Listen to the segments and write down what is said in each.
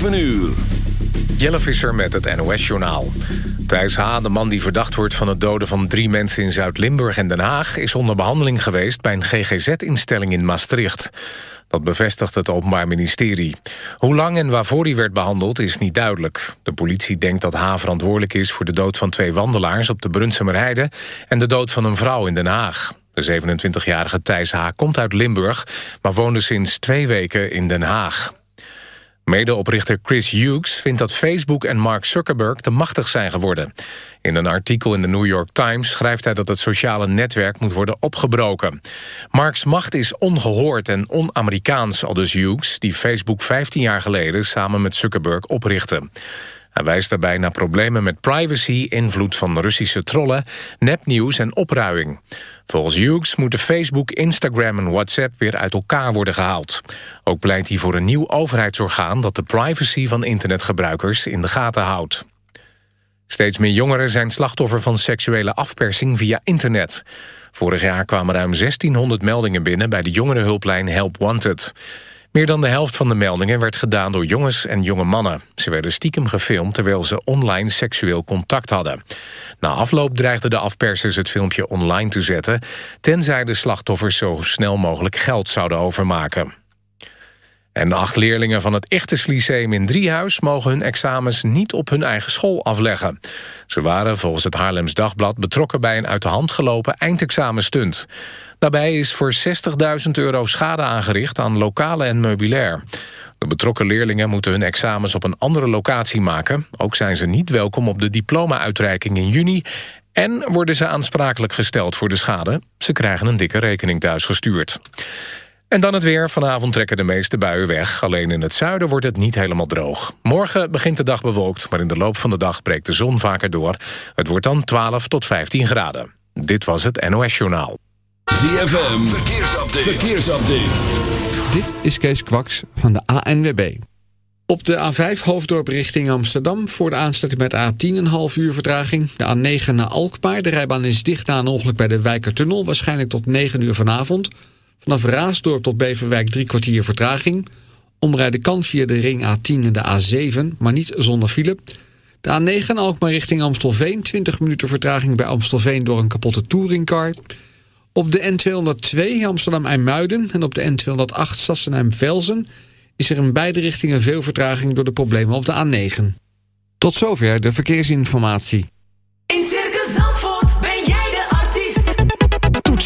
7 uur. Jelle Visser met het NOS-journaal. Thijs H., de man die verdacht wordt van het doden van drie mensen in Zuid-Limburg en Den Haag... is onder behandeling geweest bij een GGZ-instelling in Maastricht. Dat bevestigt het Openbaar Ministerie. Hoe lang en waarvoor hij werd behandeld is niet duidelijk. De politie denkt dat H. verantwoordelijk is voor de dood van twee wandelaars... op de Brunsemerheide en de dood van een vrouw in Den Haag. De 27-jarige Thijs H. komt uit Limburg... maar woonde sinds twee weken in Den Haag. Medeoprichter Chris Hughes vindt dat Facebook en Mark Zuckerberg te machtig zijn geworden. In een artikel in de New York Times schrijft hij dat het sociale netwerk moet worden opgebroken. Marks macht is ongehoord en on-Amerikaans, aldus Hughes... die Facebook 15 jaar geleden samen met Zuckerberg oprichtte. Hij wijst daarbij naar problemen met privacy, invloed van Russische trollen, nepnieuws en opruiing. Volgens Hughes moeten Facebook, Instagram en WhatsApp weer uit elkaar worden gehaald. Ook pleit hij voor een nieuw overheidsorgaan dat de privacy van internetgebruikers in de gaten houdt. Steeds meer jongeren zijn slachtoffer van seksuele afpersing via internet. Vorig jaar kwamen ruim 1600 meldingen binnen bij de jongerenhulplijn Help Wanted. Meer dan de helft van de meldingen werd gedaan door jongens en jonge mannen. Ze werden stiekem gefilmd terwijl ze online seksueel contact hadden. Na afloop dreigden de afpersers het filmpje online te zetten... tenzij de slachtoffers zo snel mogelijk geld zouden overmaken. En acht leerlingen van het Ichtes Lyceum in Driehuis... mogen hun examens niet op hun eigen school afleggen. Ze waren volgens het Haarlems Dagblad betrokken... bij een uit de hand gelopen eindexamenstunt. Daarbij is voor 60.000 euro schade aangericht aan lokalen en meubilair. De betrokken leerlingen moeten hun examens op een andere locatie maken. Ook zijn ze niet welkom op de diploma-uitreiking in juni... en worden ze aansprakelijk gesteld voor de schade. Ze krijgen een dikke rekening thuisgestuurd. En dan het weer. Vanavond trekken de meeste buien weg. Alleen in het zuiden wordt het niet helemaal droog. Morgen begint de dag bewolkt, maar in de loop van de dag breekt de zon vaker door. Het wordt dan 12 tot 15 graden. Dit was het NOS Journaal. ZFM, verkeersupdate. verkeersupdate. Dit is Kees Kwaks van de ANWB. Op de A5 hoofddorp richting Amsterdam... voor de aansluiting met A10 een half uur vertraging. De A9 naar Alkmaar. De rijbaan is dicht na een ongeluk bij de Wijkertunnel... waarschijnlijk tot 9 uur vanavond... Vanaf Raasdorp tot Beverwijk drie kwartier vertraging. Omrijden kan via de ring A10 en de A7, maar niet zonder file. De A9 Alkmaar richting Amstelveen. 20 minuten vertraging bij Amstelveen door een kapotte touringcar. Op de N202 Amsterdam-IJmuiden en op de N208 Sassenheim-Velzen... is er in beide richtingen veel vertraging door de problemen op de A9. Tot zover de verkeersinformatie.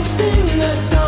sing the song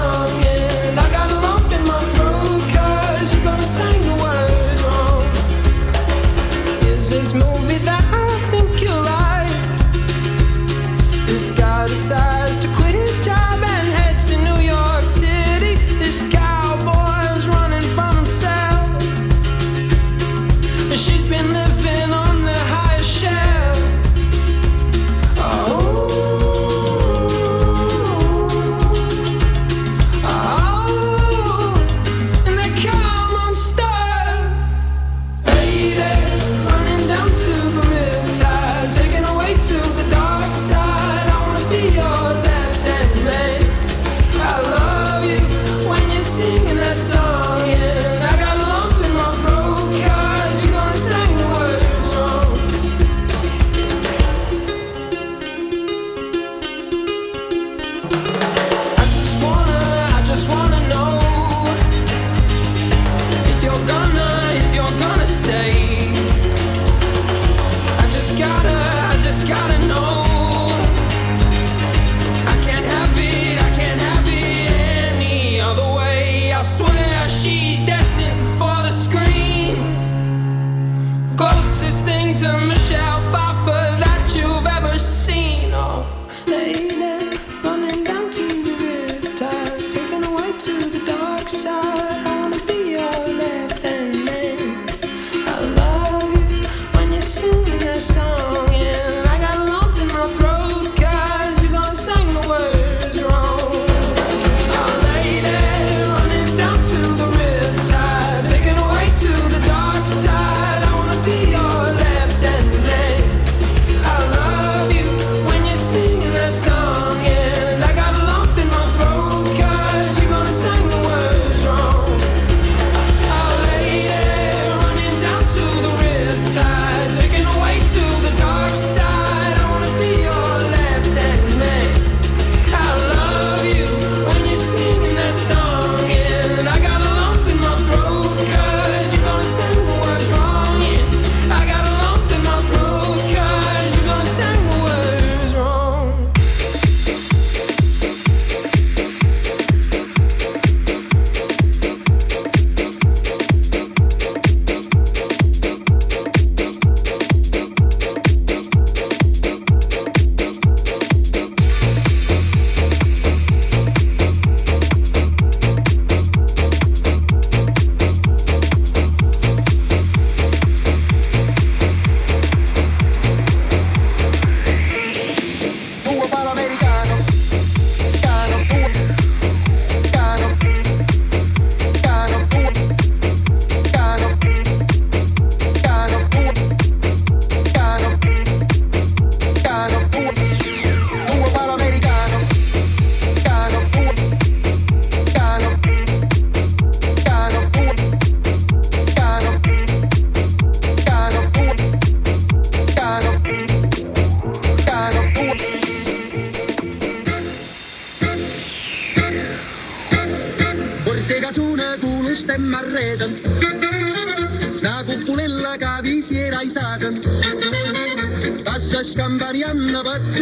Gambarian Nabat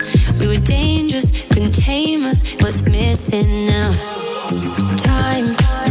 were dangerous, couldn't tame us. What's missing now? Time.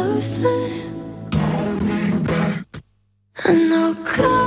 closer. I know.